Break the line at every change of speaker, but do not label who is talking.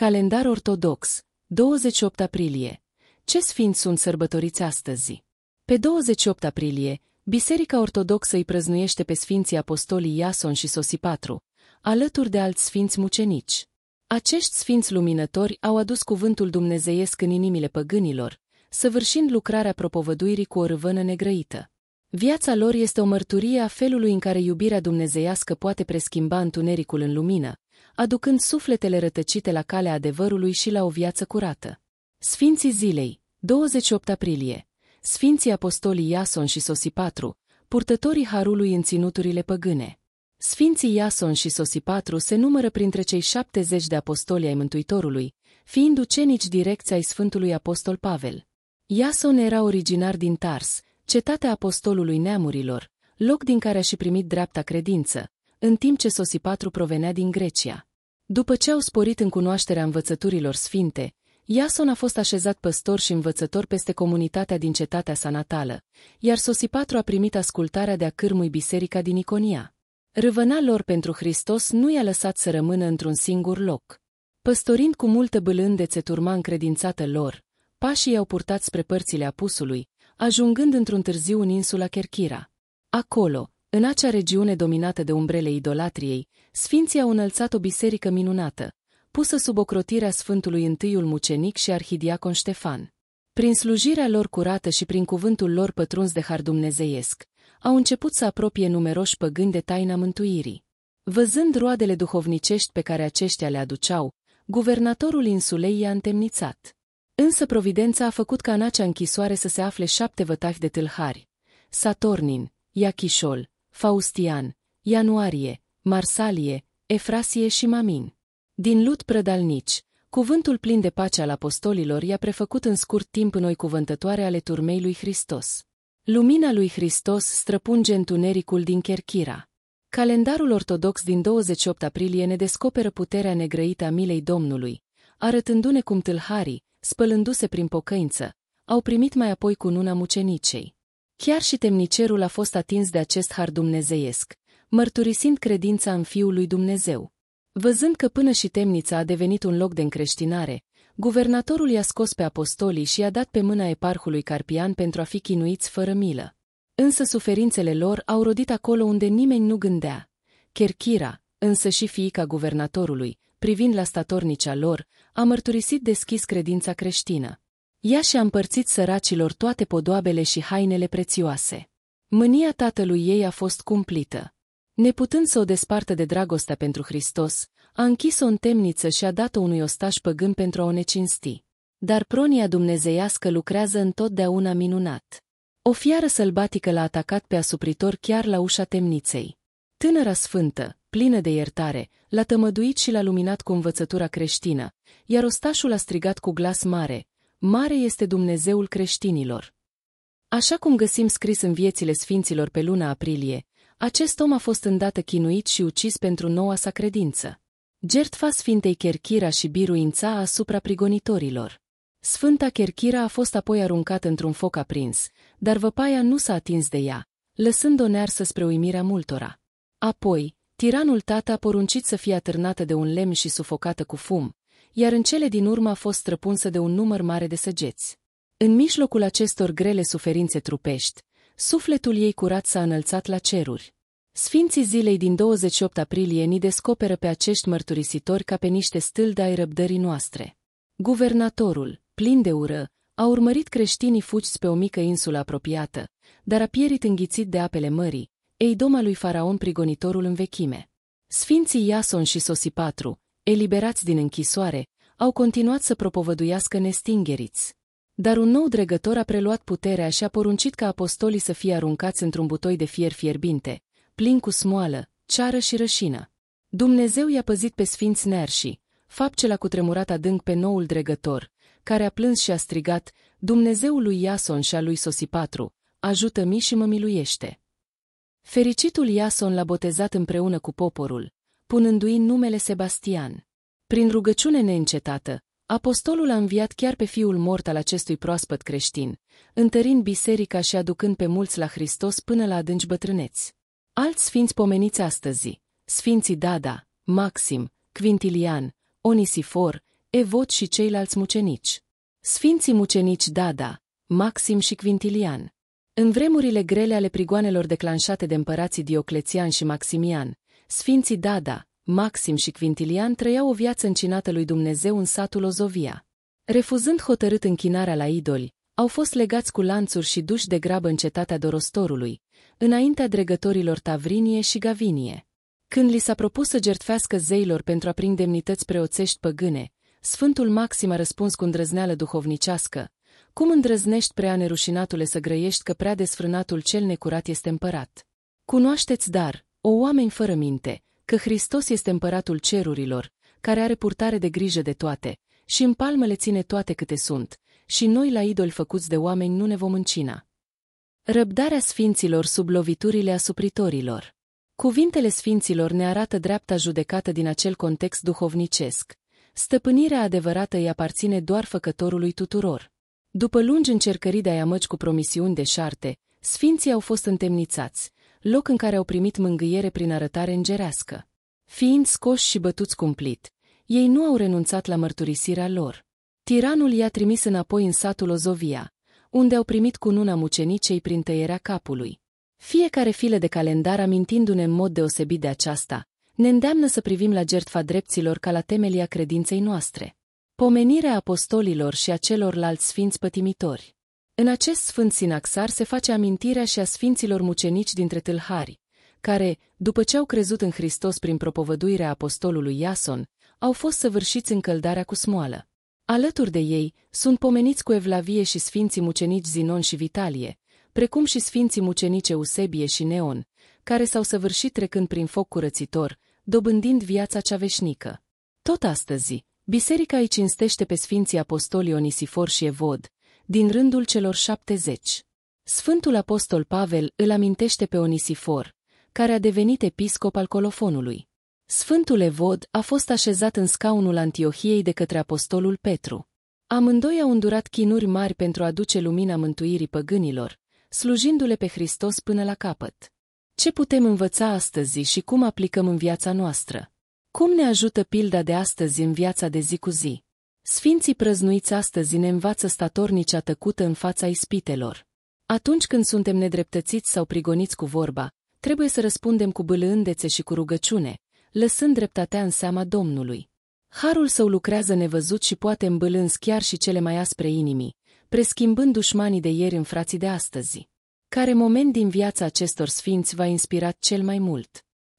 Calendar ortodox, 28 aprilie. Ce sfinți sunt sărbătoriți astăzi? Pe 28 aprilie, Biserica Ortodoxă îi prăznuiește pe Sfinții Apostolii Iason și Sosipatru, alături de alți sfinți mucenici. Acești sfinți luminători au adus cuvântul dumnezeiesc în inimile păgânilor, săvârșind lucrarea propovăduirii cu o râvână negrăită. Viața lor este o mărturie a felului în care iubirea dumnezeiască poate preschimba întunericul în lumină, aducând sufletele rătăcite la calea adevărului și la o viață curată. Sfinții zilei, 28 aprilie, Sfinții Apostolii Iason și Sosipatru, purtătorii harului în ținuturile păgâne. Sfinții Iason și Sosipatru se numără printre cei 70 de apostoli ai Mântuitorului, fiind ucenici direcți ai Sfântului Apostol Pavel. Iason era originar din Tars, cetatea apostolului neamurilor, loc din care a și primit dreapta credință, în timp ce Sosipatru provenea din Grecia. După ce au sporit în cunoașterea învățăturilor sfinte, Iason a fost așezat păstor și învățător peste comunitatea din cetatea sa natală, iar Sosipatru a primit ascultarea de a cârmui biserica din Iconia. Râvăna lor pentru Hristos nu i-a lăsat să rămână într-un singur loc. Păstorind cu multă bâlândețe turma încredințată lor, pașii i-au purtat spre părțile apusului, ajungând într-un târziu în insula Kerkira. Acolo, în acea regiune dominată de umbrele idolatriei, sfinții au înălțat o biserică minunată, pusă sub ocrotirea Sfântului Întâiul Mucenic și Arhidiacon Ștefan. Prin slujirea lor curată și prin cuvântul lor pătruns de har dumnezeiesc, au început să apropie numeroși păgâni de taina mântuirii. Văzând roadele duhovnicești pe care aceștia le aduceau, guvernatorul insulei i-a întemnițat. Însă providența a făcut ca în acea închisoare să se afle șapte vătafi de tâlhari. Satornin, Iachișol, Faustian, Ianuarie, Marsalie, Efrasie și Mamin. Din lut prădalnici, cuvântul plin de pace al apostolilor i-a prefăcut în scurt timp noi cuvântătoare ale turmei lui Hristos. Lumina lui Hristos străpunge întunericul din Cherchira. Calendarul ortodox din 28 aprilie ne descoperă puterea negrăită a milei Domnului, arătându-ne cum tâlharii, spălându-se prin pocăință, au primit mai apoi cununa mucenicei. Chiar și temnicerul a fost atins de acest har dumnezeiesc, mărturisind credința în Fiul lui Dumnezeu. Văzând că până și temnița a devenit un loc de încreștinare, guvernatorul i-a scos pe apostolii și i-a dat pe mâna eparhului Carpian pentru a fi chinuiți fără milă. Însă suferințele lor au rodit acolo unde nimeni nu gândea. Cherchira, însă și fiica guvernatorului, privind la statornicea lor, a mărturisit deschis credința creștină. Ea și-a împărțit săracilor toate podoabele și hainele prețioase. Mânia tatălui ei a fost cumplită. Neputând să o despartă de dragostea pentru Hristos, a închis-o în temniță și a dat-o unui ostaș păgân pentru a o necinsti. Dar pronia dumnezeiască lucrează întotdeauna minunat. O fiară sălbatică l-a atacat pe asupritor chiar la ușa temniței. Tânăra sfântă, plină de iertare, l-a tămăduit și l-a luminat cu învățătura creștină, iar ostașul a strigat cu glas mare, Mare este Dumnezeul creștinilor. Așa cum găsim scris în viețile sfinților pe luna aprilie, acest om a fost îndată chinuit și ucis pentru noua sa credință. Gertfa Sfintei Cherchira și biruința asupra prigonitorilor. Sfânta Cherchira a fost apoi aruncată într-un foc aprins, dar văpaia nu s-a atins de ea, lăsând-o nearsă spre uimirea multora. Apoi, tiranul tată a poruncit să fie atârnată de un lemn și sufocată cu fum, iar în cele din urmă a fost străpunsă de un număr mare de săgeți. În mijlocul acestor grele suferințe trupești, sufletul ei curat s-a înălțat la ceruri. Sfinții zilei din 28 aprilie ni descoperă pe acești mărturisitori ca pe niște stâlde ai răbdării noastre. Guvernatorul, plin de ură, a urmărit creștinii fugiți pe o mică insulă apropiată, dar a pierit înghițit de apele mării, eidoma lui Faraon prigonitorul în vechime. Sfinții Iason și Sosipatru, eliberați din închisoare, au continuat să propovăduiască nestingeriți. Dar un nou dregător a preluat puterea și a poruncit ca apostolii să fie aruncați într-un butoi de fier fierbinte, plin cu smoală, ceară și rășină. Dumnezeu i-a păzit pe sfinți nerși, fapt ce l-a cutremurat adânc pe noul dregător, care a plâns și a strigat, Dumnezeul lui Iason și a lui Sosipatru, ajută-mi și mă miluiește. Fericitul Iason l-a botezat împreună cu poporul, punându-i numele Sebastian. Prin rugăciune neîncetată, apostolul a înviat chiar pe fiul mort al acestui proaspăt creștin, întărind biserica și aducând pe mulți la Hristos până la adânci bătrâneți. Alți sfinți pomeniți astăzi, sfinții Dada, Maxim, Quintilian, Onisifor, Evod și ceilalți mucenici. Sfinții mucenici Dada, Maxim și Quintilian. În vremurile grele ale prigoanelor declanșate de împărații Dioclețian și Maximian, Sfinții Dada, Maxim și Quintilian trăiau o viață încinată lui Dumnezeu în satul Ozovia. Refuzând hotărât închinarea la idoli, au fost legați cu lanțuri și duși de grabă în cetatea Dorostorului, înaintea dregătorilor Tavrinie și Gavinie. Când li s-a propus să jertfească zeilor pentru a prin demnități preoțești păgâne, Sfântul Maxim a răspuns cu îndrăzneală duhovnicească, Cum îndrăznești prea nerușinatule să grăiești că prea desfrânatul cel necurat este împărat? Cunoașteți dar, o oameni fără minte, că Hristos este împăratul cerurilor, care are purtare de grijă de toate, și în palmă le ține toate câte sunt, și noi la idoli făcuți de oameni nu ne vom încina. Răbdarea sfinților sub loviturile asupritorilor Cuvintele sfinților ne arată dreapta judecată din acel context duhovnicesc. Stăpânirea adevărată îi aparține doar făcătorului tuturor. După lungi încercări de a amăci cu promisiuni de șarte, sfinții au fost întemnițați, loc în care au primit mângâiere prin arătare îngerească. Fiind scoși și bătuți cumplit, ei nu au renunțat la mărturisirea lor. Tiranul i-a trimis înapoi în satul Ozovia, unde au primit cununa mucenicei prin tăierea capului. Fiecare file de calendar amintindu-ne în mod deosebit de aceasta, ne îndeamnă să privim la jertfa dreptilor ca la temelia credinței noastre. Pomenirea apostolilor și a celorlalți sfinți pătimitori. În acest sfânt sinaxar se face amintirea și a sfinților mucenici dintre tâlhari, care, după ce au crezut în Hristos prin propovăduirea apostolului Iason, au fost săvârșiți în căldarea cu smoală. Alături de ei sunt pomeniți cu Evlavie și sfinții mucenici Zinon și Vitalie, precum și sfinții mucenici Eusebie și Neon, care s-au săvârșit trecând prin foc curățitor, dobândind viața cea veșnică. Tot astăzi, biserica îi cinstește pe sfinții apostoli Onisifor și Evod, din rândul celor șaptezeci. Sfântul apostol Pavel îl amintește pe Onisifor, care a devenit episcop al colofonului. Sfântul Evod a fost așezat în scaunul Antiohiei de către apostolul Petru. Amândoi au îndurat chinuri mari pentru a aduce lumina mântuirii păgânilor, slujindu-le pe Hristos până la capăt. Ce putem învăța astăzi și cum aplicăm în viața noastră? Cum ne ajută pilda de astăzi în viața de zi cu zi? Sfinții prăznuiți astăzi ne învață statornicea tăcută în fața ispitelor. Atunci când suntem nedreptățiți sau prigoniți cu vorba, trebuie să răspundem cu bâlândețe și cu rugăciune, lăsând dreptatea în seama Domnului. Harul său lucrează nevăzut și poate îmbâlânzi chiar și cele mai aspre inimii, preschimbând dușmanii de ieri în frații de astăzi. Care moment din viața acestor sfinți v-a inspirat cel mai mult?